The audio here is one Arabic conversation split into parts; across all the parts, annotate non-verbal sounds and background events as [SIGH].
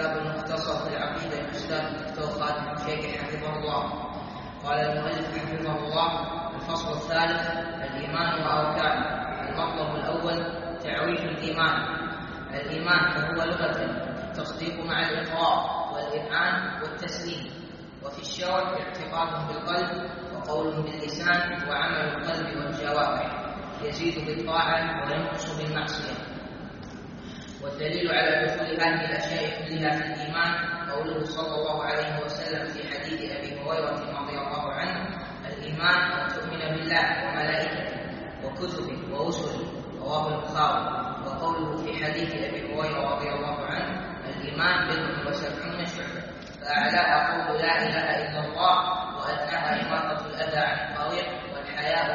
كتاب المختصر في العقيدة الأستاذ الدكتور خالد بن شيخ حفظه الله. قال المؤلف حفظه الله الفصل الثالث الإيمان وأركانه المطلب الأول تعريف الإيمان. الإيمان فهو لغة التصديق مع الإقرار والإذعان والتسليم. وفي الشرع اعتقاد بالقلب وقول باللسان وعمل القلب والجوارح. يزيد بالطاعة وينقص بالمعصية. والدليل على دخول هذه الأشياء كلها في الإيمان قوله صلى الله عليه وسلم في حديث أبي هريرة رضي الله عنه الإيمان أن تؤمن بالله وملائكته وكتبه ورسله رواه البخاري. وقوله في حديث أبي هريرة رضي الله عنه الإيمان بضع وسبعون شعبة فأعلاها قول لا إله إلا الله وأدناها إماطة الأذى عن الطريق والحياء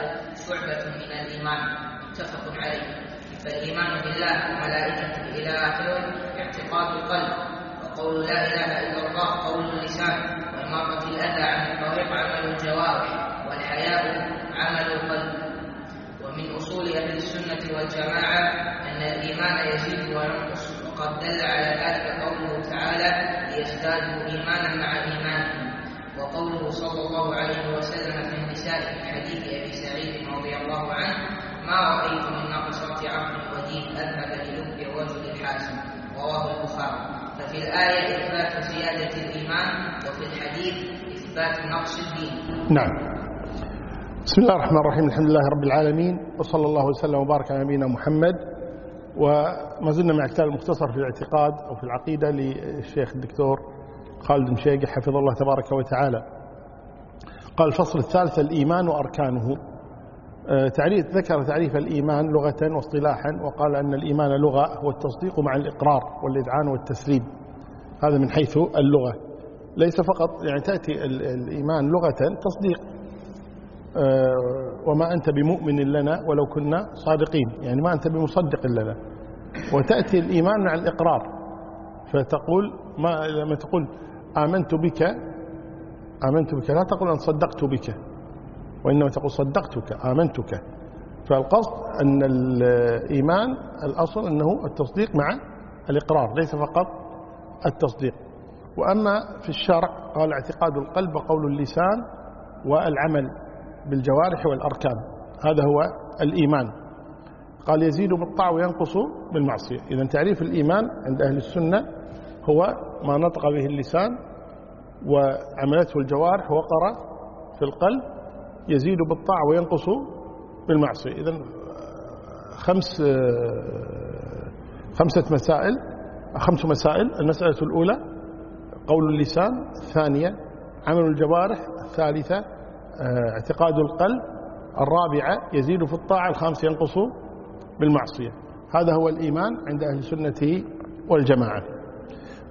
شعبة من الإيمان. متفق عليه. فالإيمان بالله وملائكته إلى آخره اعتقاد القلب وقول لا إله إلا الله قول اللسان وإماطة الأذى عن الطريق عمل الجوارح والحياء عمل القلب. ومن أصول أهل السنة والجماعة أن الإيمان يزيد وينقص وقد دل على ذلك قوله تعالى ليزدادوا إيمانا مع إيمانهم وقوله صلى الله عليه وسلم في النساء في حديث أبي سعيد رضي الله عنه ما رأيت من ناقصات عقل ودين أذهب للب الرجل الحاسم رواه البخاري. ففي الآية إثبات زيادة الإيمان وفي الحديث إثبات نقص الدين. نعم. بسم الله الرحمن الرحيم. الحمد لله رب العالمين وصلى الله وسلم وبارك على نبينا محمد. وما زلنا مع كتاب المختصر في الاعتقاد أو في العقيدة للشيخ الدكتور خالد مشيقي حفظه الله تبارك وتعالى. قال الفصل الثالث الإيمان وأركانه تعريف ذكر تعريف الإيمان لغة واصطلاحا وقال أن الإيمان لغة هو التصديق مع الإقرار والإذعان والتسليم. هذا من حيث اللغة. ليس فقط يعني تأتي الإيمان لغة تصديق. وما أنت بمؤمن لنا ولو كنا صادقين. يعني ما أنت بمصدق لنا. وتأتي الإيمان مع الإقرار. فتقول ما لما تقول آمنت بك آمنت بك لا تقول أن صدقت بك. وإنما تقول صدقتك آمنتك. فالقصد أن الإيمان الأصل أنه التصديق مع الإقرار ليس فقط التصديق. وأما في الشرع قال اعتقاد القلب وقول اللسان والعمل بالجوارح والأركان. هذا هو الإيمان. قال يزيد بالطاعة وينقص بالمعصية. إذا تعريف الإيمان عند أهل السنة هو ما نطق به اللسان وعملته الجوارح وقر في القلب يزيد بالطاعة وينقص بالمعصية. إذا خمس خمسة مسائل خمس مسائل. المسألة الأولى قول اللسان. الثانية عمل الجوارح. الثالثة اعتقاد القلب. الرابعة يزيد في الطاعة. الخامسة ينقص بالمعصية. هذا هو الإيمان عند أهل السنة والجماعة.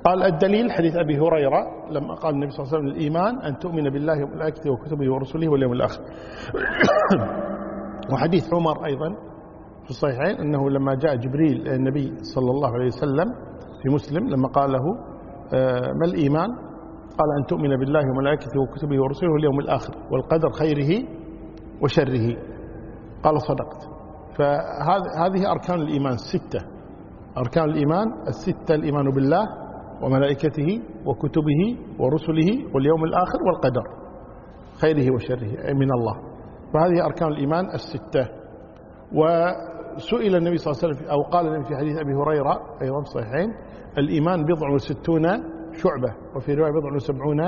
قال الدليل حديث أبي هريرة لما قال النبي صلى الله عليه وسلم الإيمان أن تؤمن بالله وملائكته وكتبه ورسله واليوم الآخر. [COUGHS] وحديث عمر أيضا في الصحيحين أنه لما جاء جبريل النبي صلى الله عليه وسلم في مسلم لما قال له ما الإيمان؟ قال أن تؤمن بالله وملائكته وكتبه ورسله واليوم الآخر والقدر خيره وشره. قال صدقت. فهذه أركان الإيمان الستة. أركان الإيمان الستة الإيمان بالله وملائكته وكتبه ورسله واليوم الآخر والقدر خيره وشره من الله. فهذه أركان الإيمان الستة. وسئل النبي صلى الله عليه وسلم أو قال النبي في حديث أبي هريرة أيضا صحيحين الإيمان بضع وستون شعبة وفي رواية بضع وسبعون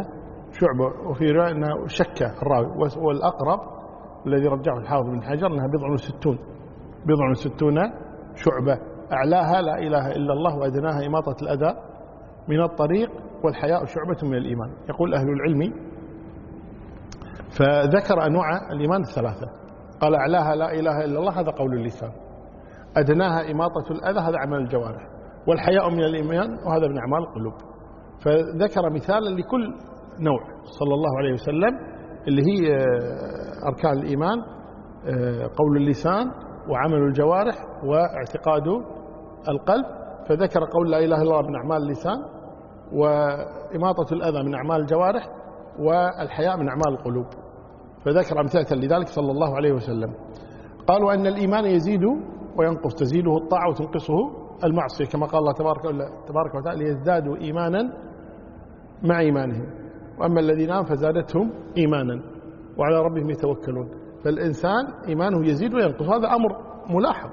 شعبة وفي رواية أنه شك الراوي. والأقرب الذي رجعه الحافظ بن حجر أنها بضع وستون بضع وستون شعبة. أعلاها لا إله إلا الله وأدناها إماطة الأذى. من الطريق والحياء شعبة من الإيمان. يقول أهل العلم فذكر أنواع الإيمان الثلاثة. قال أعلاها لا إله إلا الله هذا قول اللسان. أدناها إماطة الأذى هذا عمل الجوارح. والحياء من الإيمان وهذا من أعمال القلوب فذكر مثالا لكل نوع صلى الله عليه وسلم اللي هي أركان الإيمان قول اللسان وعمل الجوارح واعتقاد القلب. فذكر قول لا إله إلا الله من أعمال اللسان وإماطة الأذى من أعمال الجوارح والحياء من أعمال القلوب. فذكر أمثلة لذلك صلى الله عليه وسلم. قالوا أن الإيمان يزيد وينقص تزيده الطاعة وتنقصه المعصية كما قال الله تبارك, تبارك وتعالى ليزدادوا إيمانا مع إيمانهم. وأما الذين آمنوا فزادتهم إيمانا وعلى ربهم يتوكلون. فالإنسان إيمانه يزيد وينقص هذا أمر ملاحظ.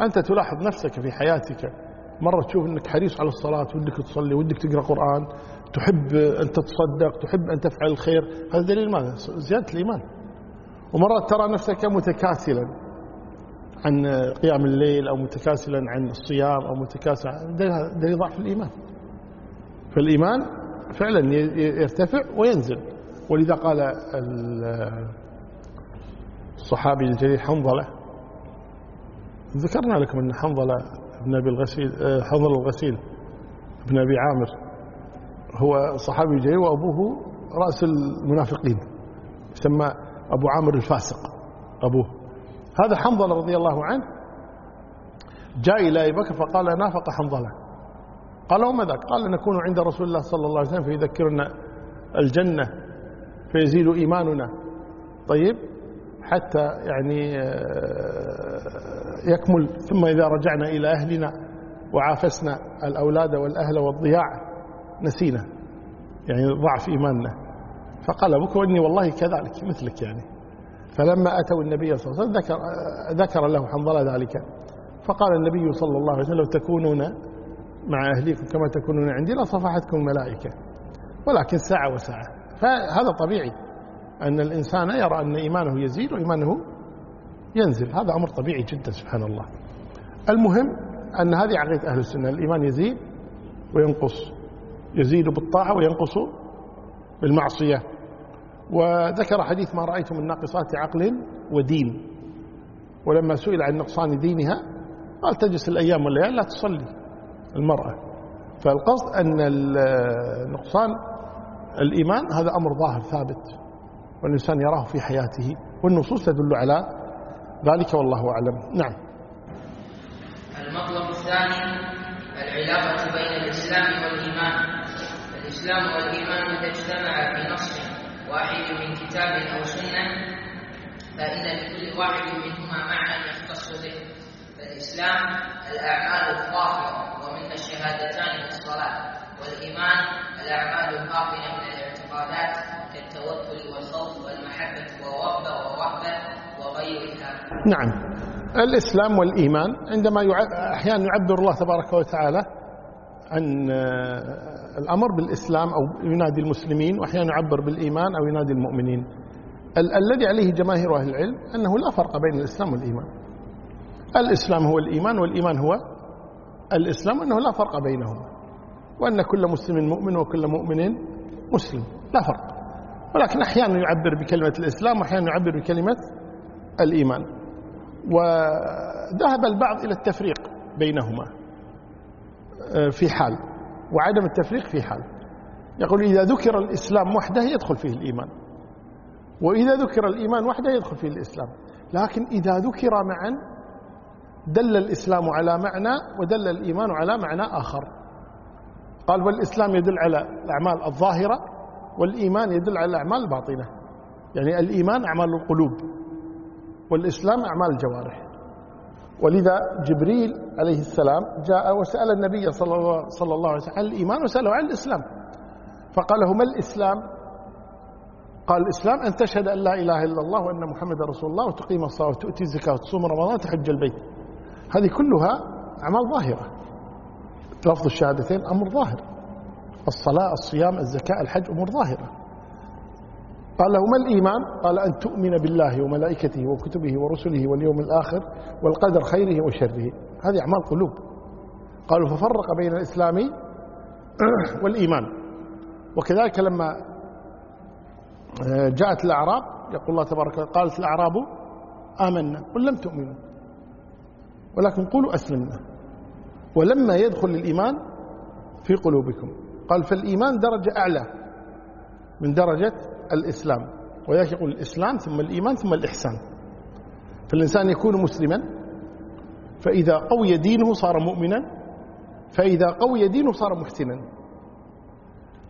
أنت تلاحظ نفسك في حياتك مرة تشوف أنك حريص على الصلاة ودك تصلي ودك تقرأ قرآن تحب أن تتصدق تحب أن تفعل الخير هذا دليل ماذا؟ زيادة الإيمان. ومرات ترى نفسك متكاسلا عن قيام الليل أو متكاسلا عن الصيام أو متكاسلا دليل ضعف الإيمان. فالإيمان فعلا يرتفع وينزل. ولذا قال الصحابي الجليل حنظلة ذكرنا لكم أن حنظلة بن أبي الغسيل حنظلة الغسيل بن أبي عامر. هو صحابي جليل وأبوه رأس المنافقين يسمى أبو عامر الفاسق أبوه. هذا حنظلة رضي الله عنه جاء إلى أبي بكر فقال نافق حنظلة. قال وما ذاك قال نكون عند رسول الله صلى الله عليه وسلم فيذكرنا الجنة فيزيد إيماننا. طيب؟ حتى يعني آه، يكمل. ثم إذا رجعنا إلى أهلنا وعافسنا الأولاد والأهل والضياع نسينا. يعني ضعف إيماننا. فقال أبوك وإني والله كذلك مثلك يعني. فلما أتوا النبي صلى الله عليه وسلم ذكر, ذكر له حنظلة ذلك. فقال النبي صلى الله عليه وسلم لو تكونون مع أهليكم كما تكونون عندي لصفحتكم الملائكة ولكن ساعة وساعة. فهذا طبيعي. أن الإنسان يرى أن إيمانه يزيد وإيمانه ينزل. هذا أمر طبيعي جدا سبحان الله. المهم أن هذه عقيدة أهل السنة الإيمان يزيد وينقص. يزيد بالطاعة وينقص بالمعصية. وذكر حديث ما رأيت من ناقصات عقل ودين. ولما سئل عن نقصان دينها قال تجلس الأيام والليالي لا تصلي المرأة. فالقصد أن نقصان الإيمان هذا أمر ظاهر ثابت. والإنسان يراه في حياته والنصوص تدل على ذلك والله أعلم. نعم. المطلب الثاني العلاقة بين الإسلام والإيمان. الإسلام والإيمان إذا اجتمعا في نص واحد من كتاب أو سنة فإن لكل واحد منهما معنى يختص به. فالإسلام الأعمال الظاهرة ومن الشهادتان في الصلاة. والإيمان الأعمال الباطنة من الاعتقادات. كالتوكل والخوف والمحبة وغيرها. نعم. الإسلام والإيمان عندما أحيانا يعبر الله تبارك وتعالى عن آه، الأمر بالإسلام أو ينادي المسلمين وأحيانا يعبر بالإيمان أو ينادي المؤمنين. ال الذي عليه جماهير أهل العلم أنه لا فرق بين الإسلام والإيمان. الإسلام هو الإيمان والإيمان هو الإسلام أنه لا فرق بينهما. وأن كل مسلم مؤمن وكل مؤمن مسلم. لا فرق. ولكن أحيانا يعبر بكلمة الإسلام وأحيانا يعبر بكلمة الإيمان. وذهب البعض إلى التفريق بينهما آه، في حال وعدم التفريق في حال. يقول إذا ذكر الإسلام وحده يدخل فيه الإيمان وإذا ذكر الإيمان وحده يدخل فيه الإسلام. لكن إذا ذكر معا دل الإسلام على معنى ودل الإيمان على معنى آخر. قال والإسلام يدل على الأعمال الظاهرة والإيمان يدل على الأعمال الباطنة. يعني الإيمان أعمال القلوب والإسلام أعمال الجوارح. ولذا جبريل عليه السلام جاء وسأل النبي صلى الله, صلى الله عليه وسلم عن الإيمان وسأله عن الإسلام. فقال له ما الإسلام؟ قال الإسلام أن تشهد أن لا إله إلا الله وأن محمد رسول الله وتقيم الصلاة وتؤتي الزكاة وتصوم رمضان وتحج البيت. هذه كلها أعمال ظاهرة. لفظ الشهادتين أمر ظاهر. الصلاة الصيام الزكاة الحج أمور ظاهرة. قال له ما الإيمان؟ قال أن تؤمن بالله وملائكته وكتبه ورسله واليوم الآخر والقدر خيره وشره. هذه أعمال قلوب. قالوا ففرق بين الإسلام [CLEARS THROAT] والإيمان. وكذلك لما آه، جاءت الأعراب يقول الله تبارك وتعالى قالت الأعراب آمنا قل لم تؤمنوا ولكن قولوا أسلمنا. ولما يدخل الإيمان في قلوبكم. قال فالإيمان درجة أعلى من درجة الإسلام. يقول الإسلام ثم الإيمان ثم الإحسان. فالإنسان يكون مسلما فإذا قوي دينه صار مؤمنا فإذا قوي دينه صار محسنا.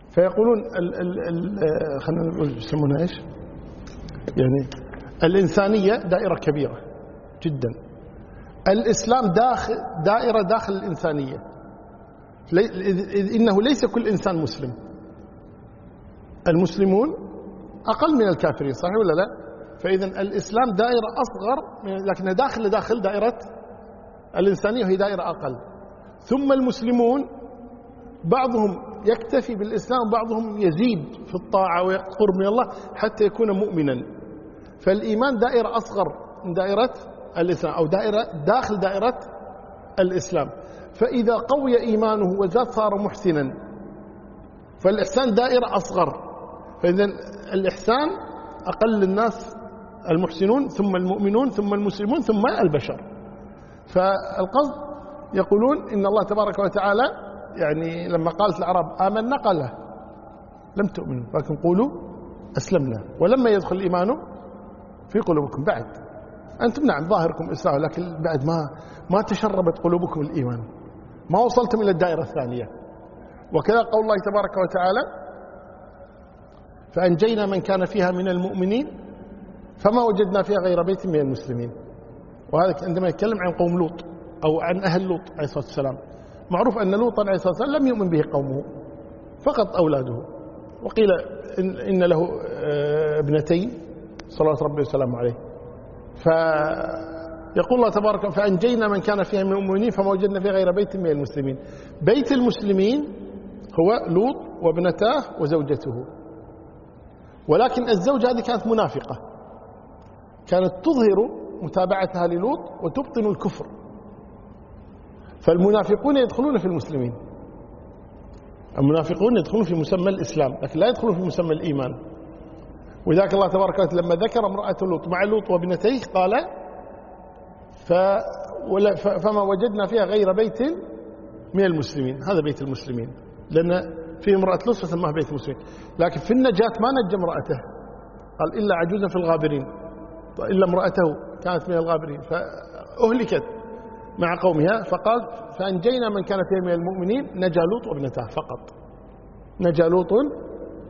فيقولون ال ال ال خلينا نقول يسمونها إيش؟ يعني الإنسانية دائرة كبيرة جدا. الإسلام داخل دائرة داخل الإنسانية. إنه ليس كل إنسان مسلم. المسلمون أقل من الكافرين صحيح ولا لا؟ فإذا الإسلام دائرة أصغر لكنها داخل داخل دائرة الإنسانية وهي دائرة أقل. ثم المسلمون بعضهم يكتفي بالإسلام وبعضهم يزيد في الطاعة ويقرب من الله حتى يكون مؤمنا. فالإيمان دائرة أصغر من دائرة الإسلام أو دائرة داخل دائرة الإسلام. فإذا قوي إيمانه وزاد صار محسنا فالإحسان دائرة أصغر. فإذا الإحسان أقل الناس المحسنون ثم المؤمنون ثم المسلمون ثم البشر. فالقصد يقولون إن الله تبارك وتعالى يعني لما قالت العرب آمنا قال لم تؤمنوا لكن قولوا أسلمنا. ولما يدخل الإيمان في قلوبكم بعد. أنتم نعم ظاهركم إسلام لكن بعد ما ما تشربت قلوبكم الإيمان. ما وصلتم إلى الدائرة الثانية. وكذا قول الله تبارك وتعالى فأنجينا من كان فيها من المؤمنين فما وجدنا فيها غير بيت من المسلمين. وهذا عندما يتكلم عن قوم لوط أو عن أهل لوط عليه الصلاة والسلام معروف أن لوطا عليه الصلاة والسلام لم يؤمن به قومه فقط أولاده. وقيل إن, له آه، ابنتين صلوات ربي وسلامه عليه. فيقول الله تبارك فأنجينا من كان فيها من المؤمنين فما وجدنا فيها غير بيت من المسلمين. بيت المسلمين هو لوط وابنتاه وزوجته. ولكن الزوجة هذه كانت منافقة. كانت تظهر متابعتها للوط وتبطن الكفر. فالمنافقون يدخلون في المسلمين. المنافقون يدخلون في مسمى الإسلام لكن لا يدخلون في مسمى الإيمان. وذاك الله تبارك وتعالى لما ذكر امرأة لوط مع لوط وابنتيه قال ف فما وجدنا فيها غير بيت من المسلمين. هذا بيت المسلمين لأن في امرأة لوط فسماها بيت المسلمين. لكن في النجاة ما نجى امرأته. قال إلا عجوزا في الغابرين. إلا امرأته كانت من الغابرين فأهلكت مع قومها فقال فأنجينا من كان فيها من المؤمنين. نجا لوط وابنته فقط. نجا لوط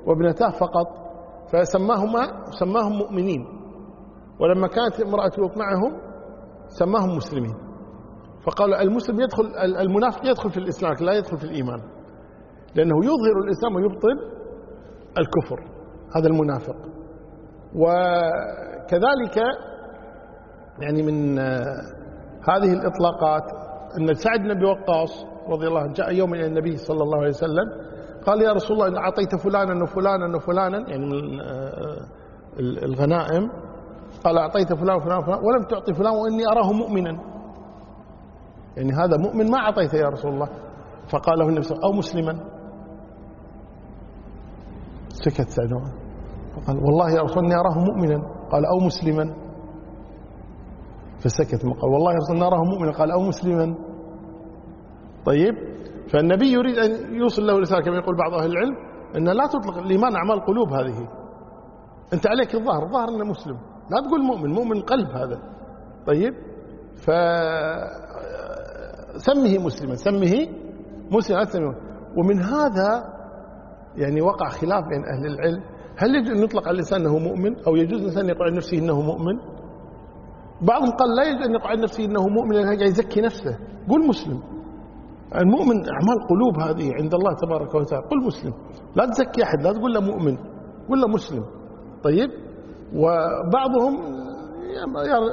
وابنته فقط. فسماهما سماهم مؤمنين. ولما كانت امرأة لوط معهم سماهم مسلمين. فقال المسلم يدخل المنافق يدخل في الإسلام لا يدخل في الإيمان. لأنه يظهر الإسلام ويبطل الكفر هذا المنافق. وكذلك يعني من هذه الإطلاقات أن سعد بن أبي وقاص رضي الله عنه جاء يوم إلى النبي صلى الله عليه وسلم قال يا رسول الله إن أعطيت فلانا وفلانا وفلانا يعني من آه، الغنائم. قال أعطيت فلان وفلان وفلان ولم تعطي فلان وإني أراه مؤمنا. يعني هذا مؤمن ما أعطيته يا رسول الله. فقال له النبي صلى الله عليه وسلم أو مسلما. سكت سعد قال والله يا رسول إني أراه مؤمنا. قال أو مسلما. فسكت. قال والله يا رسول نراه مؤمنا. قال أو مسلما. طيب. فالنبي يريد أن يوصل له رسالة كما يقول بعض أهل العلم أن لا تطلق الإيمان أعمال قلوب هذه. أنت عليك الظاهر الظاهر أنه مسلم. لا تقول مؤمن مؤمن قلب هذا. طيب؟ ف سمه مسلما سمه مسلما ومن هذا يعني وقع خلاف بين أهل العلم. هل يجوز أن يطلق على الإنسان أنه مؤمن؟ أو يجوز الإنسان يقول عن نفسه أنه مؤمن؟ بعضهم قال لا يجوز أن يقعد نفسه أنه مؤمن لأنه قاعد يزكي نفسه. قل مسلم. المؤمن أعمال قلوب هذه عند الله تبارك وتعالى. قل مسلم. لا تزكي أحد لا تقول له مؤمن. قل له مسلم. طيب؟ وبعضهم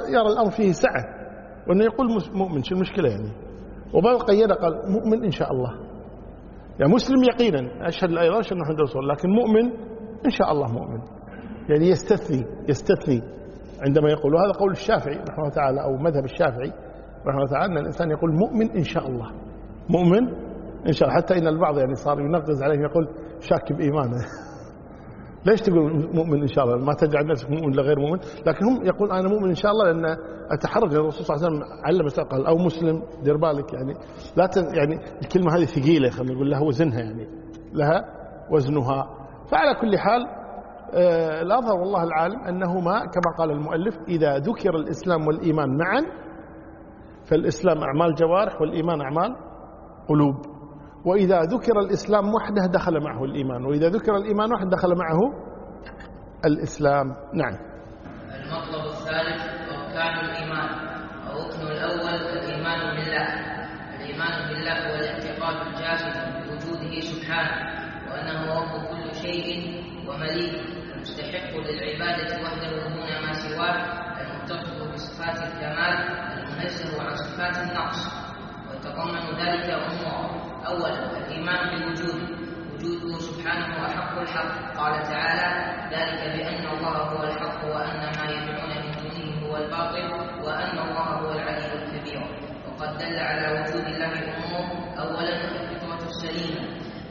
يرى الأمر فيه سعة. وأنه يقول مؤمن. شو المشكلة يعني؟ وبعض قيده قال مؤمن إن شاء الله. يعني مسلم يقينا. أشهد لا إله إلا محمد رسول لكن مؤمن إن شاء الله مؤمن. يعني يستثني يستثني عندما يقول. وهذا قول الشافعي رحمه الله تعالى أو مذهب الشافعي رحمه الله تعالى أن الإنسان يقول مؤمن إن شاء الله. مؤمن إن شاء الله حتى إن البعض يعني صار ينغز عليه يقول شاك بإيمانه [LAUGHS] ليش تقول مؤمن إن شاء الله؟ ما تجعل نفسك مؤمن لغير مؤمن. لكن هم يقول أنا مؤمن إن شاء الله لأن أتحرك الرسول صلى الله عليه وسلم علم قال أو مسلم دير بالك يعني. لا يعني الكلمة هذه ثقيلة خلينا نقول لها وزنها يعني. لها وزنها. فعلى كل حال آه، الأظهر والله العالم أنهما كما قال المؤلف إذا ذكر الإسلام والإيمان معا فالإسلام أعمال جوارح والإيمان أعمال قلوب. وإذا ذكر الإسلام وحده دخل معه الإيمان وإذا ذكر الإيمان وحده دخل معه الإسلام. نعم المطلب الثالث أركان الإيمان الركن الأول الإيمان بالله الإيمان بالله هو الاعتقاد الجازم بوجوده سبحانه وأنه رب كل شيء ومليك المستحق للعبادة وحده دون ما سواه المتصف بصفات الكمال المنزه عن صفات النقص ويتضمن ذلك أمور أولا الإيمان بوجوده وجوده سبحانه أحق الحق. قال تعالى ذلك بأن الله هو الحق وأن ما يدعون من دونه هو الباطل وأن الله هو العلي الكبير. وقد دل على وجود الله أمور أولا الفطرة السليمة.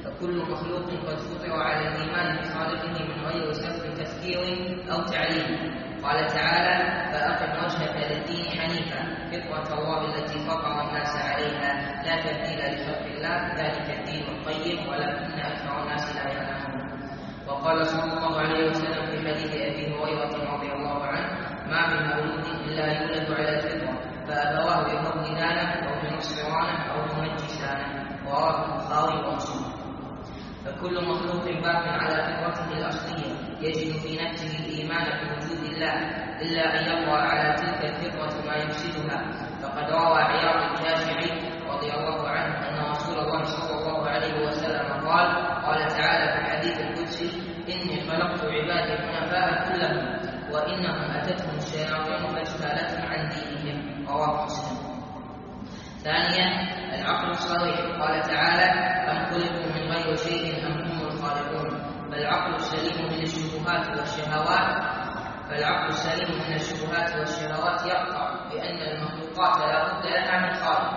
فكل مخلوق قد فطر على الإيمان بخالقه من غير سبب تفكير أو تعليم. قال تعالى فأقم وجهك للدين حنيفا فطرة الله التي فطر الناس عليها لا تبديل لخلق الله ذلك الدين القيم ولكن أكثر الناس لا يعلمون. وقال صلى الله عليه وسلم في حديث أبي هريرة رضي الله عنه ما من مولود إلا يولد على الفطرة فأبواه يهودانه أو ينصرانه أو يمجسانه رواه البخاري ومسلم. فكل مخلوق باق على فطرته الأصلية يجد في نفسه الإيمان بوجود الله إلا أن يقوى على تلك الفطرة ما يفسدها. فقد روى عياض الجاشعي رضي الله عنه أن رسول الله صلى الله عليه وسلم قال قال تعالى في الحديث القدسي إني خلقت عبادي حنفاء كلهم وإنهم أتتهم الشياطين فاجتالتهم عن دينهم. رواه مسلم. ثانيا العقل الصريح. قال تعالى أم خلقوا من غير شيء أم هم الخالقون؟ فالعقل السليم من الشبهات والشهوات فالعقل السليم من الشبهات والشهوات يقطع بأن المخلوقات لا بد لها من خالق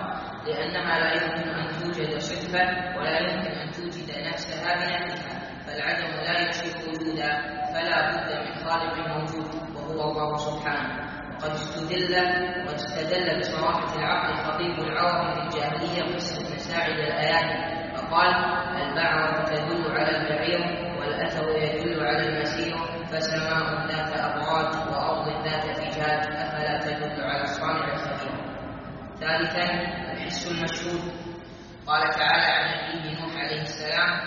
لأنها لا يمكن أن توجد صفة ولا يمكن أن توجد نفسها بنفسها فالعدم لا يكشف وجودا فلا بد من خالق موجود وهو الله سبحانه. وقد استدل واستدل بصراحة العقل خطيب العرب في الجاهلية قصة مساعد الآيات فقال البعرة تدل على البعير والأثر يدل على المسير فسماء ذات أبراج وأرض ذات فجاج أفلا تدل على صانع الخبير ثالثا الحس المشهود. قال تعالى عن نبيه نوح عليه السلام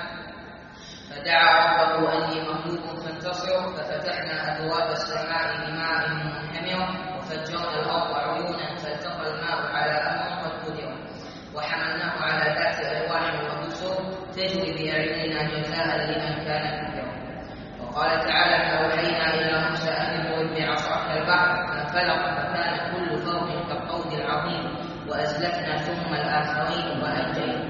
فدعا ربه أني مخلوق فانتصر ففتحنا أبواب السماء بماء منهمر وفجرنا الأرض عيونا فالتقى الماء على أمر قد قدر وحملناه على ذات ألوان ودسر تجري بأعيننا جزاء لمن كان كفر وقال تعالى فأوحينا إلى موسى أن اضرب بعصاك البحر فانفلق فكان كل فرق كالطود العظيم وأزلفنا ثم الآخرين وأنجينا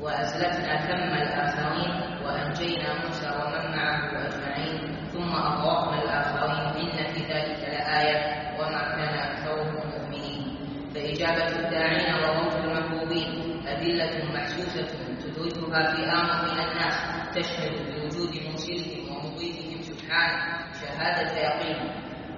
وأزلفنا ثم الآخرين وأنجينا موسى ومن معه أجمعين ثم أغرقنا الآخرين إن في ذلك لآية وما كان أكثرهم مؤمنين فإجابة الداعين وروض المحبوبين أدلة محسوسة تدركها فئام من الناس تشهد بوجود مرسلهم ومضيفهم سبحانه شهادة يقين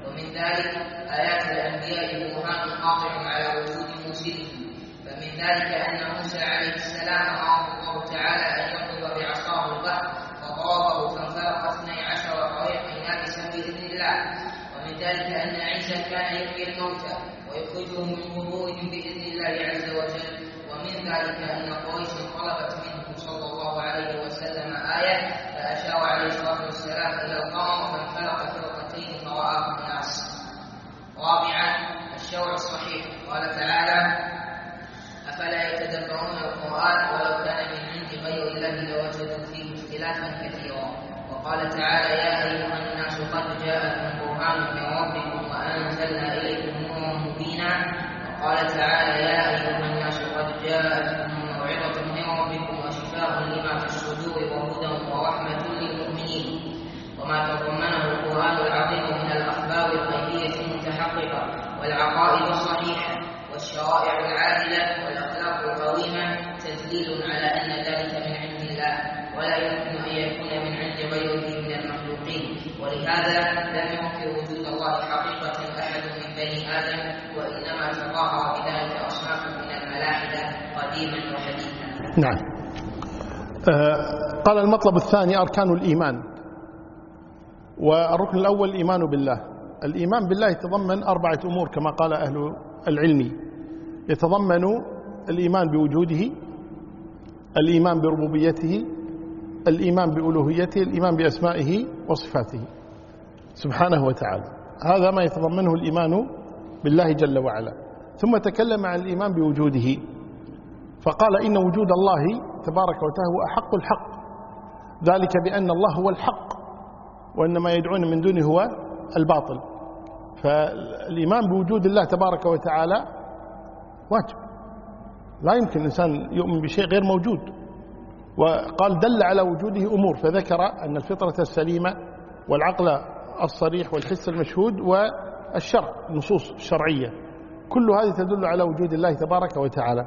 ومن ذلك آيات الأنبياء برهان قاطع على وجود مرسلهم فمن ذلك أن موسى عليه السلام أمره الله تعالى أن يضرب بعصاه البحر فضربه فانفلق اثني عشر طريقا يابسا بإذن الله. ومن ذلك أن عيسى كان يحيي الموتى ويخرجهم من قبورهم بإذن الله عز وجل. ومن ذلك أن قريش طلبت صلى الله عليه وسلم آية فأشار عليه الصلاة والسلام إلى القمر فانفلق فرقتين فرآه الناس رابعا الشرع الصحيح. قال تعالى أفلا يتدبرون القرآن ولو كان من عند غير الله لوجدوا فيه اختلافا كثيرا. وقال تعالى يا أيها الناس قد جاءكم برهان من ربكم وأنزلنا إليكم نورا مبينا. وقال تعالى يا أيها الناس قد جاءتكم موعظة من ربكم وشفاء لما في الصدور وهدى ورحمة للمؤمنين وما تضمنه القرآن العظيم من الأخبار الغيبية المتحققة والعقائد الصحيحة والشرائع العادلة والأخلاق القويمة تدليل على أن ذلك من عند الله ولا يمكن أن يكون من عند غيره من المخلوقين. ولهذا لم ينكر وجود الله حقيقة أحد من بني آدم وإنما تظاهر بذلك أصناف من الملاحدة قديما وحديثا. نعم. آه قال المطلب الثاني أركان الإيمان. والركن الأول الإيمان بالله. الإيمان بالله يتضمن أربعة أمور كما قال أهل العلم. يتضمن الإيمان بوجوده الإيمان بربوبيته الإيمان بألوهيته الإيمان بأسمائه وصفاته. سبحانه وتعالى. هذا ما يتضمنه الإيمان بالله جل وعلا. ثم تكلم عن الإيمان بوجوده. فقال إن وجود الله تبارك وتعالى هو أحق الحق. ذلك بأن الله هو الحق. وأن ما يدعون من دونه هو الباطل. فالإيمان بوجود الله تبارك وتعالى واجب. لا يمكن الإنسان يؤمن بشيء غير موجود. وقال دل على وجوده أمور فذكر أن الفطرة السليمة والعقل الصريح والحس المشهود والشرع النصوص الشرعية. كل هذه تدل على وجود الله تبارك وتعالى.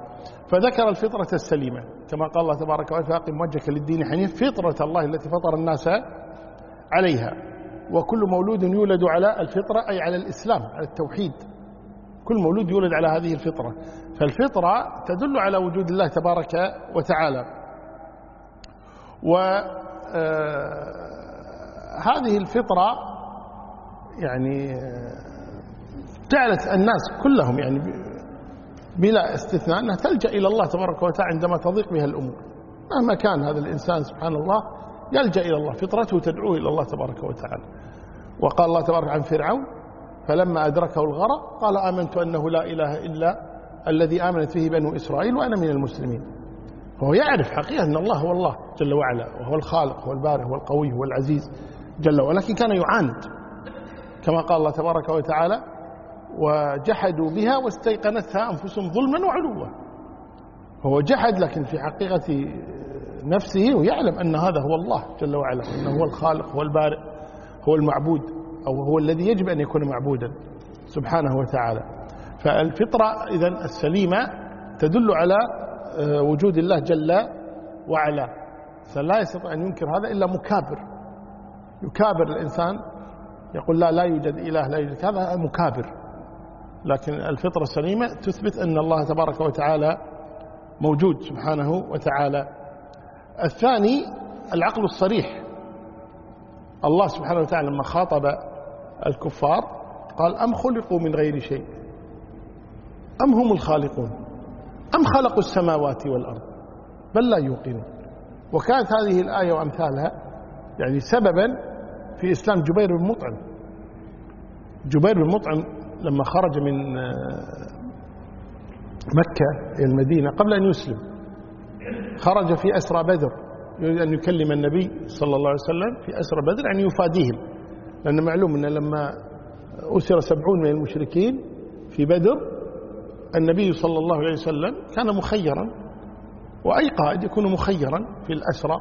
فذكر الفطرة السليمة كما قال الله تبارك وتعالى فأقم وجهك للدين حنيف فطرة الله التي فطر الناس عليها. وكل مولود يولد على الفطرة أي على الإسلام على التوحيد. كل مولود يولد على هذه الفطرة. فالفطرة تدل على وجود الله تبارك وتعالى. وهذه آه، الفطرة يعني جعلت الناس كلهم يعني بلا استثناء أنها تلجأ إلى الله تبارك وتعالى عندما تضيق بها الأمور. مهما كان هذا الإنسان سبحان الله يلجأ إلى الله فطرته تدعوه إلى الله تبارك وتعالى. وقال الله تبارك عن فرعون فلما أدركه الغرق قال آمنت أنه لا إله إلا الذي آمنت به بنو إسرائيل وأنا من المسلمين. هو يعرف حقيقة أن الله هو الله جل وعلا وهو الخالق هو البارئ هو القوي هو العزيز جل وعلا لكن كان يعاند كما قال الله تبارك وتعالى وجحدوا بها واستيقنتها أنفسهم ظلما وعلوا. هو جحد لكن في حقيقة نفسه ويعلم أن هذا هو الله جل وعلا أنه هو الخالق هو البارئ هو المعبود أو هو الذي يجب أن يكون معبودا سبحانه وتعالى. فالفطرة إذا السليمة تدل على آه، وجود الله جل وعلا. لا يستطيع أن ينكر هذا إلا مكابر. يكابر الإنسان يقول لا لا يوجد إله لا يوجد هذا مكابر. لكن الفطرة السليمة تثبت أن الله تبارك وتعالى موجود سبحانه وتعالى. الثاني العقل الصريح. الله سبحانه وتعالى لما خاطب الكفار قال أم خلقوا من غير شيء؟ أم هم الخالقون؟ أم خلقوا السماوات والأرض؟ بل لا يوقنون. وكانت هذه الآية وأمثالها يعني سببا في إسلام جبير بن مطعم. جبير بن مطعم لما خرج من آه، مكة إلى المدينة قبل أن يسلم خرج في أسرى بدر. يريد أن يكلم النبي صلى الله عليه وسلم في أسرى بدر أن يفاديهم. لأن معلوم أن لما أسر سبعون من المشركين في بدر النبي صلى الله عليه وسلم كان مخيرا وأي قائد يكون مخيرا في الأسرى.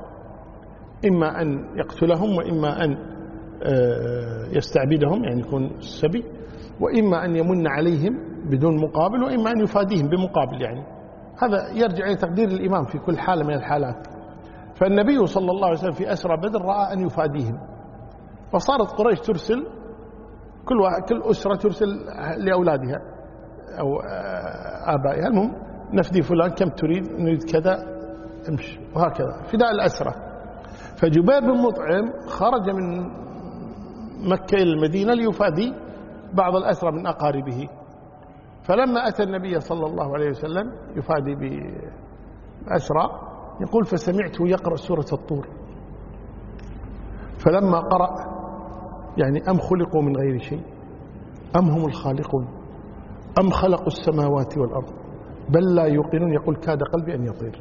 إما أن يقتلهم وإما أن آه، يستعبدهم يعني يكون السبي وإما أن يمن عليهم بدون مقابل وإما أن يفاديهم بمقابل يعني. هذا يرجع إلى تقدير الإمام في كل حالة من الحالات. فالنبي صلى الله عليه وسلم في أسرى بدر رأى أن يفاديهم. فصارت قريش ترسل كل, كل أسرة ترسل لأولادها أو آه، آبائها. المهم نفدي فلان كم تريد؟ نريد كذا امشي. وهكذا. فداء الأسرة. فجبير بن مطعم خرج من مكة إلى المدينة ليفادي بعض الأسرى من أقاربه. فلما أتى النبي صلى الله عليه وسلم يفادي بأسرى يقول فسمعته يقرأ سورة الطور. فلما قرأ يعني أم خلقوا من غير شيء؟ أم هم الخالقون؟ أم خلقوا السماوات والأرض؟ بل لا يوقنون. يقول كاد قلبي أن يطير.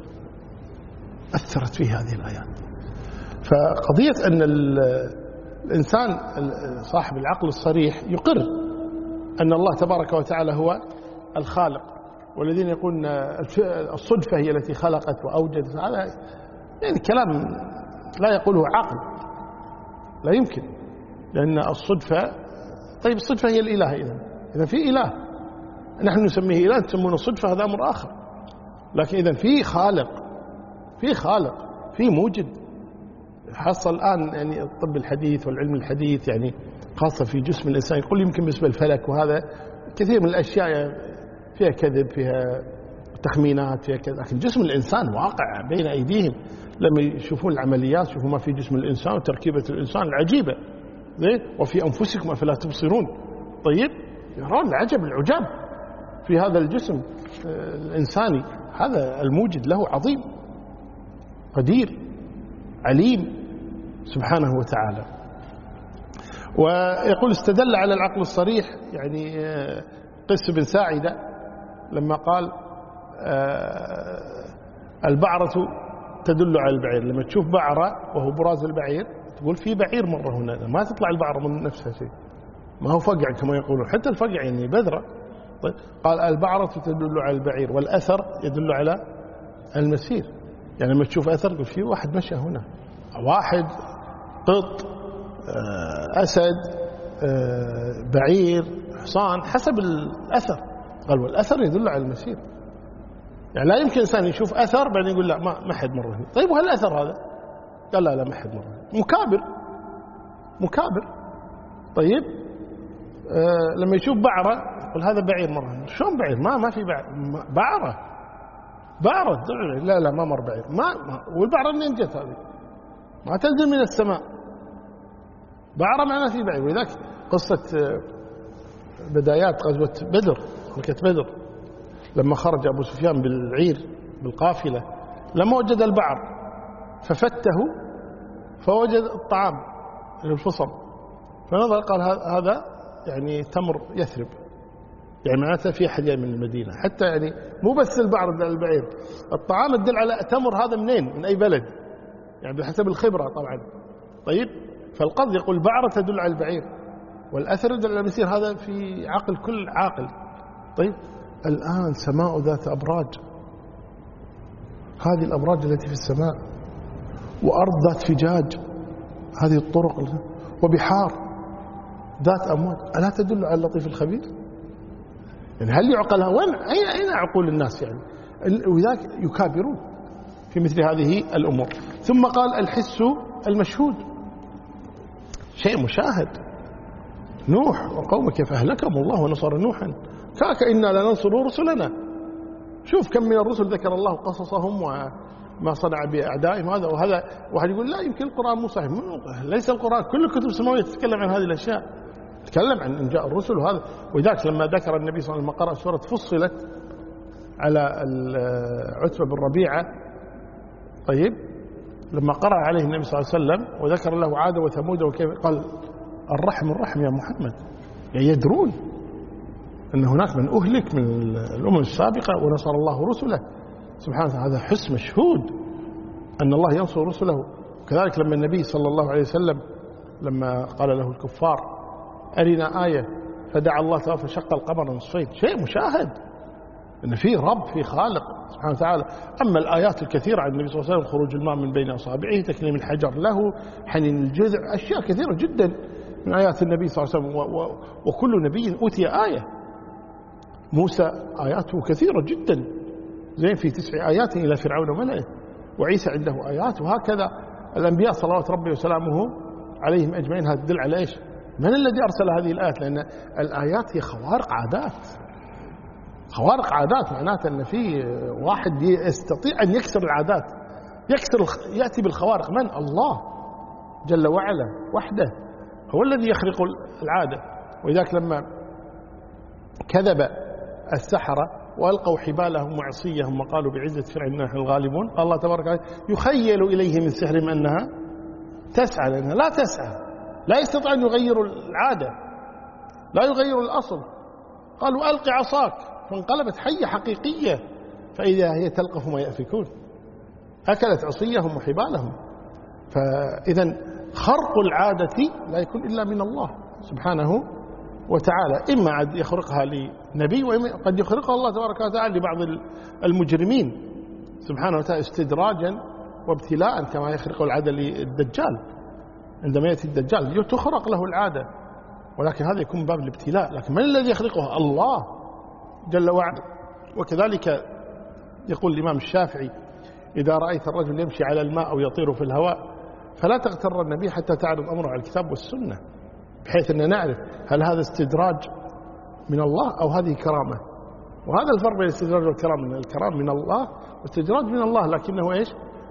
أثرت في هذه الآيات. فقضية أن الإنسان صاحب العقل الصريح يقر. أن الله تبارك وتعالى هو الخالق والذين يقولون الصدفة هي التي خلقت وأوجدت هذا يعني كلام لا يقوله عقل لا يمكن لأن الصدفة طيب الصدفة هي الإله إذا إذا في إله نحن نسميه إله تسمونه صدفة هذا أمر آخر لكن إذا في خالق في خالق في موجد. حصل الآن يعني الطب الحديث والعلم الحديث يعني خاصة في جسم الإنسان يقول يمكن بالنسبة للفلك وهذا كثير من الأشياء فيها كذب فيها تخمينات فيها كذا لكن جسم الإنسان واقع بين أيديهم. لما يشوفون العمليات يشوفون ما في جسم الإنسان وتركيبة الإنسان العجيبة. وفي أنفسكم أفلا تبصرون؟ طيب؟ يرون العجب العجاب في هذا الجسم آه، الإنساني. هذا الموجد له عظيم قدير عليم. سبحانه وتعالى. ويقول استدل على العقل الصريح يعني آه، قس بن ساعدة لما قال آه، البعرة تدل على البعير. لما تشوف بعرة وهو براز البعير تقول في بعير مرة هنا ما تطلع البعرة من نفسها شيء. ما هو فقع كما يقولون حتى الفقع يعني بذرة. طيب قال البعرة تدل على البعير والأثر يدل على المسير. يعني لما تشوف أثر تقول في واحد مشى هنا واحد قط آه، أسد آه، بعير حصان حسب الأثر. قال والأثر يدل على المسير. يعني لا يمكن إنسان يشوف أثر بعدين يقول لا ما حد مر هنا. طيب وهل الأثر هذا؟ قال لا لا ما حد مر مكابر. مكابر. طيب آه لما يشوف بعرة يقول هذا بعير مر هنا. شلون بعير؟ ما ما في بعرة. بعرة لا لا ما مر بعير. ما, ما. والبعرة منين جت هذه؟ ما تنزل من السماء. بعرة معناه في بعير ولذلك قصة آه، بدايات غزوة بدر ملكة بدر لما خرج أبو سفيان بالعير بالقافلة لما وجد البعر ففته فوجد الطعام الفصل فنظر قال هذا يعني تمر يثرب. يعني معناته في أحد من المدينة. حتى يعني مو بس البعر البعير. الطعام تدل على تمر هذا منين؟ من أي بلد؟ يعني بحسب الخبرة طبعا. طيب فالقصد يقول بعرة تدل على البعير والأثر يدل على المسير هذا في عقل كل عاقل. طيب الآن سماء ذات أبراج. هذه الأبراج التي في السماء وأرض ذات فجاج. هذه الطرق وبحار ذات أمواج. ألا تدل على اللطيف الخبير؟ يعني هل يعقلها؟ وين أين عقول الناس يعني؟ وذلك يكابرون في مثل هذه الأمور. ثم قال الحس المشهود. شيء مشاهد. نوح وقومه كيف أهلكهم الله ونصر نوحا. كاك إنا لننصر رسلنا. شوف كم من الرسل ذكر الله قصصهم وما صنع بأعدائهم هذا وهذا. واحد يقول لا يمكن القرآن مو صحيح. ليس القرآن. كل الكتب السماوية تتكلم عن هذه الأشياء. تتكلم عن إن جاء الرسل وهذا. ولذلك لما ذكر النبي صلى الله عليه وسلم قرأ سورة فصلت على عتبة بن ربيعة. طيب. لما قرأ عليه النبي صلى الله عليه وسلم وذكر له عاد وثمود وكيف قال الرحم الرحم يا محمد. يعني يدرون أن هناك من أهلك من الأمم السابقة ونصر الله رسله. سبحانه هذا حس مشهود أن الله ينصر رسله. كذلك لما النبي صلى الله عليه وسلم لما قال له الكفار أرنا آية؟ فدعا الله تعالى فشق القمر نصفين شيء مشاهد. أن في رب في خالق سبحانه وتعالى. أما الآيات الكثيرة عن النبي صلى الله عليه وسلم خروج الماء من بين أصابعه تكليم الحجر له حنين الجذع أشياء كثيرة جدا من آيات النبي صلى الله عليه وسلم. وكل نبي أوتي آية. موسى آياته كثيرة جدا. زين في تسع آيات إلى فرعون وملئه. وعيسى عنده آيات وهكذا. الأنبياء صلوات ربي وسلامه عليهم أجمعين. هذا تدل على إيش؟ من الذي أرسل هذه الآيات؟ لأن الآيات هي خوارق عادات. خوارق عادات معناته أن في واحد يستطيع أن يكسر العادات يكسر يأتي بالخوارق. من؟ الله جل وعلا وحده. هو الذي يخرق العادة. ولذلك لما كذب السحرة وألقوا حبالهم وعصيهم وقالوا بعزة فرعون نحن الغالبون قال الله تبارك وتعالى يخيل إليه من سحرهم أنها تسعى لأنها لا تسعى. لا يستطيع أن يغيروا العادة لا يغيروا الأصل. قالوا ألق عصاك. فانقلبت حية حقيقية فإذا هي تلقف ما يأفكون. أكلت عصيهم وحبالهم. فإذا خرق العادة لا يكون إلا من الله سبحانه وتعالى. إما عاد يخرقها لنبي وإما قد يخرقها الله تبارك وتعالى لبعض المجرمين سبحانه وتعالى استدراجا وابتلاء كما يخرق العادة للدجال. عندما يأتي الدجال تخرق له العادة ولكن هذا يكون باب الابتلاء. لكن من الذي يخرقها؟ الله. جل وعلا. وكذلك يقول الإمام الشافعي إذا رأيت الرجل يمشي على الماء أو يطير في الهواء فلا تغتر النبي حتى تعرض أمره على الكتاب والسنة بحيث أن نعرف هل هذا استدراج من الله أو هذه كرامة. وهذا الفرق بين الاستدراج والكرامة الكرام من الله والاستدراج من الله لكنه إيش؟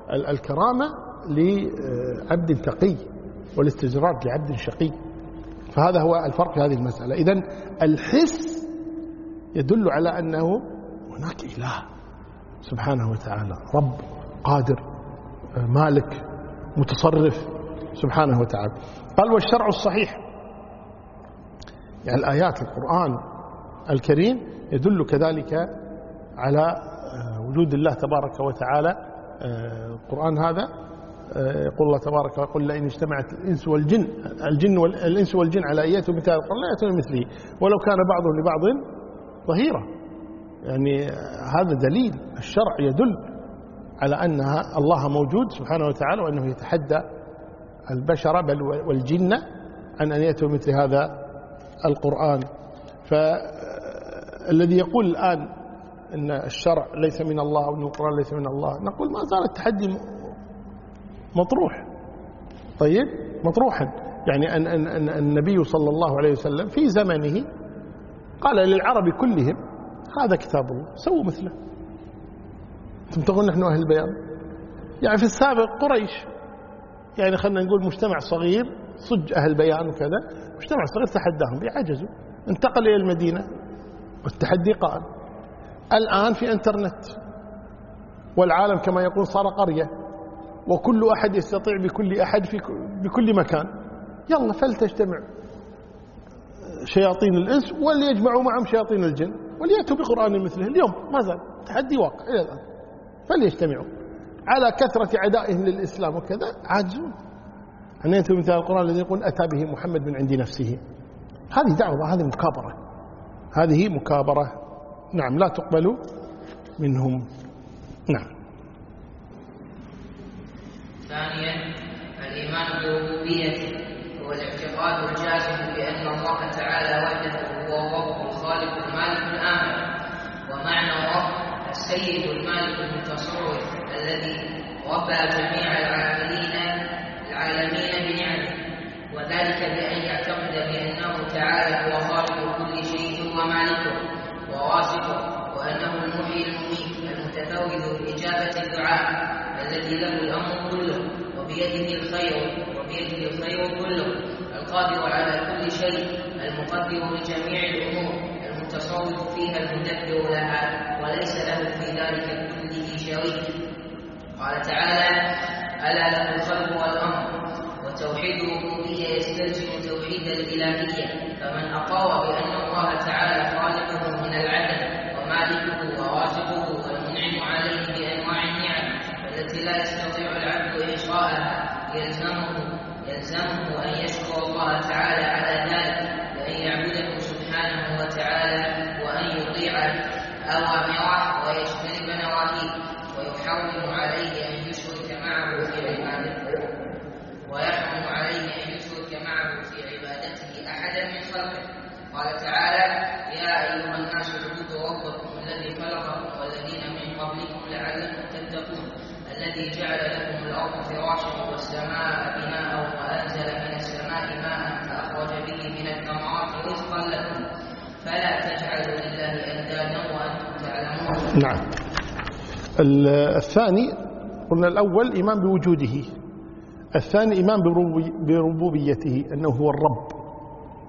الكرامة لعبد تقي والاستدراج لعبد شقي. فهذا هو الفرق في هذه المسألة. إذا الحس يدل على أنه هناك إله سبحانه وتعالى رب قادر مالك متصرف سبحانه وتعالى. قال والشرع الصحيح. يعني الآيات القرآن الكريم يدل كذلك على آه، وجود الله تبارك وتعالى آه، القرآن هذا آه، يقول الله تبارك ويقول لئن اجتمعت الإنس والجن الجن والإنس والجن على أن يأتوا بمثل القرآن لا يأتون مثله ولو كان بعضهم لبعض ظهيرا يعني هذا دليل الشرع يدل على أن الله موجود سبحانه وتعالى وأنه يتحدى البشر بل والجن عن أن يأتوا مثل هذا القرآن. فالذي يقول الآن أن الشرع ليس من الله أو أن القرآن ليس من الله نقول ما زال التحدي مطروح. طيب مطروحا. يعني أن النبي صلى الله عليه وسلم في زمنه قال للعرب كلهم هذا كتاب الله سووا مثله. أنتم تقول نحن أهل البيان؟ يعني في السابق قريش يعني خلينا نقول مجتمع صغير صج أهل بيان وكذا مجتمع صغير تحداهم بيعجزوا. انتقل إلى المدينة والتحدي قائم. الآن في إنترنت والعالم كما يقول صار قرية وكل أحد يستطيع بكل أحد في بكل مكان. يلا فلتجتمع. شياطين الإنس وليجمعوا معهم شياطين الجن وليأتوا بقرآن مثله اليوم. ما زال تحدي واقع إلى الآن. فليجتمعوا على كثرة عدائهم للإسلام وكذا. عاجزون. أن يأتوا مثال القرآن الذي يقول أتى به محمد من عند نفسه. هذه دعوة هذه مكابرة. هذه مكابرة. نعم لا تقبل منهم. نعم. ثانيا الإيمان بربوبيته هو الاعتقاد الجازم بأن الله تعالى وحده هو الرب الخالق المالك الآمن ومعنى الرب السيد المالك المتصرف الذي ربى جميع العالمين العالمين بنعمه وذلك بأن يعتقد بأنه تعالى هو خالق كل شيء ومالكه وواسطه وأنه المحيي المميت المتفوذ بإجابة الدعاء الذي له الأمر كله وبيده الخير وبيده الخير كله القادر على كل شيء المقدر لجميع الأمور المتصرف فيها لها وليس له في ذلك كله شريك. قال تعالى ألا له الخلق والأمر وتوحيد الربوبية يستلزم توحيد الإلهية فمن أقر بأن الله تعالى خالقه من العدم ومالكه ورازقه والمنعم عليه بأنواع النعم التي لا يستطيع العبد إحصاءها يلزمه يلزمه أن يشكر الله تعالى على ذلك وأن يعبده سبحانه وتعالى وأن يطيع أوامره ويجتنب نواهيه ويحرم عليه أن يشرك معه في عبادته ويحرم عليه أن يشرك معه في عبادته أحدا من خلقه قال تعالى يا أيها الناس اعبدوا ربكم الذي خلقكم والذين من قبلكم لعلكم تتقون الذي جعل لكم الأرض فراشا والسماء بناء وأنزل من السماء ماء فأخرج به من الثمرات رزقا لكم. فلا تجعلوا لله أندادا وأنتم تعلمون. نعم. الثاني قلنا الأول إيمان بوجوده. الثاني إيمان بربوبيته أنه هو الرب.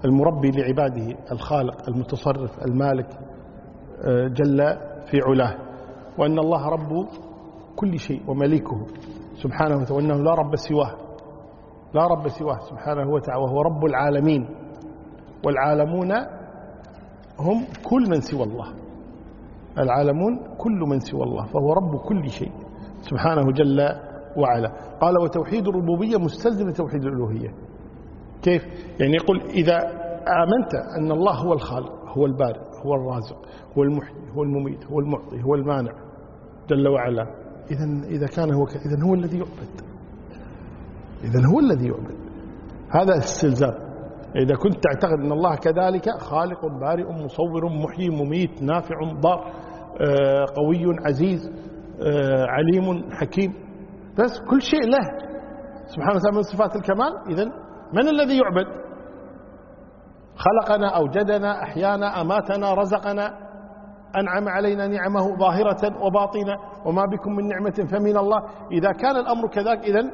المربي لعباده الخالق المتصرف المالك آه، جل في علاه. وأن الله رب كل شيء ومليكه سبحانه وتعالى وأنه لا رب سواه لا رب سواه سبحانه وتعالى وهو رب العالمين. والعالمون هم كل من سوى الله. العالمون كل من سوى الله فهو رب كل شيء سبحانه جل وعلا. قال وتوحيد الربوبية مستلزم لتوحيد الألوهية. كيف؟ يعني يقول إذا آمنت أن الله هو الخالق هو البارئ هو الرازق هو المحيي هو المميت هو المعطي هو المانع جل وعلا. إذا إذا كان هو إذا هو الذي يعبد. إذا هو الذي يعبد. هذا استلزام. إذا كنت تعتقد أن الله كذلك خالق بارئ مصور محيي مميت نافع ضار آه، قوي عزيز آه، عليم حكيم بس كل شيء له. سبحانه وتعالى من صفات الكمال. إذا من الذي يعبد؟ خلقنا أوجدنا أحيانا أماتنا رزقنا. أنعم علينا نعمه ظاهرة وباطنة. وما بكم من نعمة فمن الله. إذا كان الأمر كذلك إذن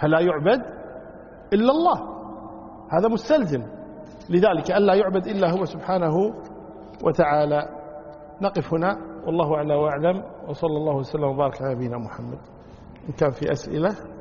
فلا يعبد إلا الله. هذا مستلزم. لذلك ألا يعبد إلا هو سبحانه وتعالى. نقف هنا. والله أعلى وأعلم. وصلى الله وسلم وبارك على نبينا محمد. إن كان في أسئلة.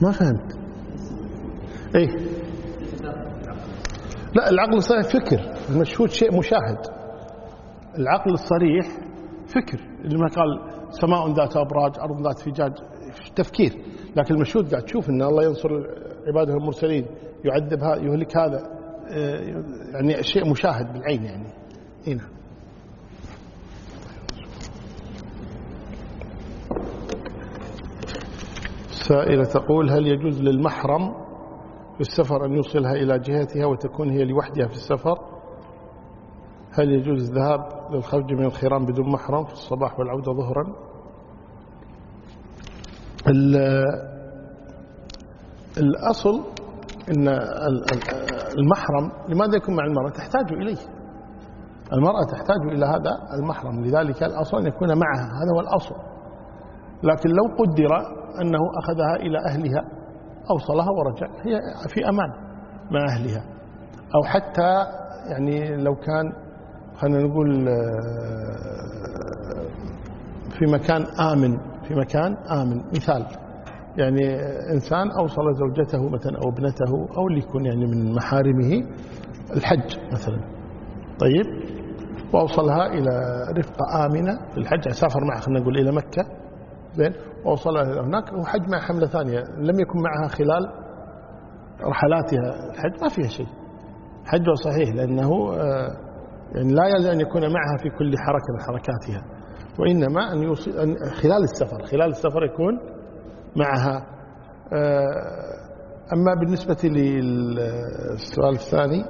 فهمت. إيه. لا العقل الصريح فكر. المشهود شيء مشاهد. العقل الصريح فكر. اللي ما قال سماء ذات أبراج أرض ذات فجاج تفكير. لكن المشهود قاعد تشوف إن الله ينصر عباده المرسلين يعذب هذا يهلك هذا آه، يعني شيء مشاهد بالعين يعني. هنا سائلة تقول هل يجوز للمحرم في السفر أن يوصلها إلى جهتها وتكون هي لوحدها في السفر؟ هل يجوز الذهاب للخرج من الخيران بدون محرم في الصباح والعودة ظهرا؟ الأصل أن المحرم لماذا يكون مع المرأة؟ تحتاج إليه. المرأة تحتاج إلى هذا المحرم لذلك الأصل أن يكون معها هذا هو الأصل. لكن لو قدر أنه أخذها إلى أهلها أوصلها ورجع هي في أمان مع أهلها. أو حتى يعني لو كان خلينا نقول في مكان آمن في مكان آمن. مثال يعني إنسان أوصل زوجته مثلا أو ابنته أو اللي يكون يعني من محارمه الحج مثلا. طيب وأوصلها إلى رفقة آمنة في الحج سافر معها خلينا نقول إلى مكة. زين؟ إلى هناك وحج مع حملة ثانية. لم يكن معها خلال رحلاتها. الحج ما فيها شيء. حجه صحيح لأنه آه، يعني لا يلزم أن يكون معها في كل حركة من حركاتها. وإنما أن, يوصل خلال السفر خلال السفر يكون معها. آه، أما بالنسبة للسؤال الثاني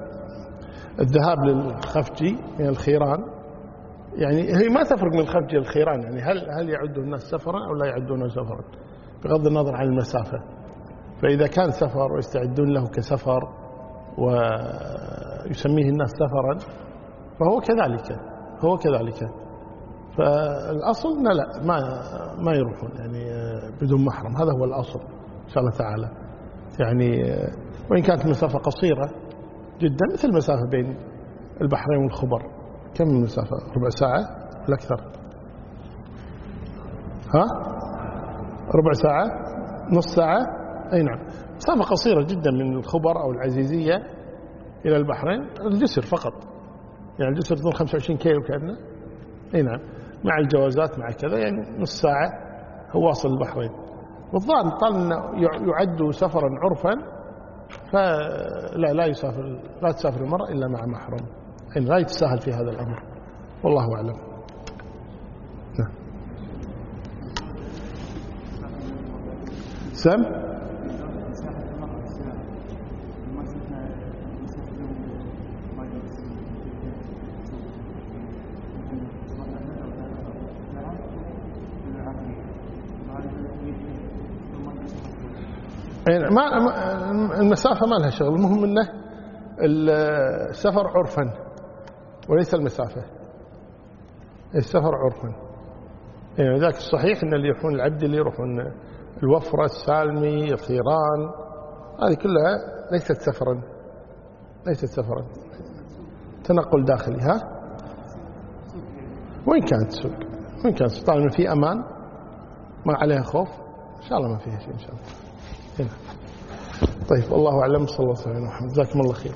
الذهاب للخفجي من الخيران يعني هي ما تفرق من الخفجي للخيران يعني هل هل يعده الناس سفرا أو لا يعدونه سفرا؟ بغض النظر عن المسافة. فإذا كان سفر ويستعدون له كسفر ويسميه الناس سفرا فهو كذلك هو كذلك. فالأصل لا ما ما يروحون يعني بدون محرم. هذا هو الأصل إن شاء الله تعالى. يعني وإن كانت المسافة قصيرة جدا مثل المسافة بين البحرين والخبر. كم المسافة ربع ساعة ولا أكثر؟ ها؟ ربع ساعة؟ نص ساعة؟ أي نعم. مسافة قصيرة جدا من الخبر أو العزيزية إلى البحرين. الجسر فقط. يعني الجسر 25 كيلو كأنه. أي نعم. مع الجوازات مع كذا. يعني نص ساعة هو واصل البحرين. والظاهر طال إنه يعد سفرا عرفا فلا لا يسافر لا تسافر المرأة إلا مع محرم يعني لا يتساهل في هذا الأمر. والله أعلم. نعم. سم يعني ما المسافة ما لها شغل. المهم إنه السفر عرفا. وليس المسافة. السفر عرفا. يعني ذاك الصحيح إن اللي يروحون العبد اللي يروحون الوفرة السالمي الخيران هذه كلها ليست سفرا. ليست سفرا. تنقل داخلي ها؟ وين كانت سوق وين كانت طالما في أمان. ما عليها خوف. إن شاء الله ما فيها شيء إن شاء الله. هنا. طيب والله أعلم. صلى الله عليه وسلم. جزاكم الله خير.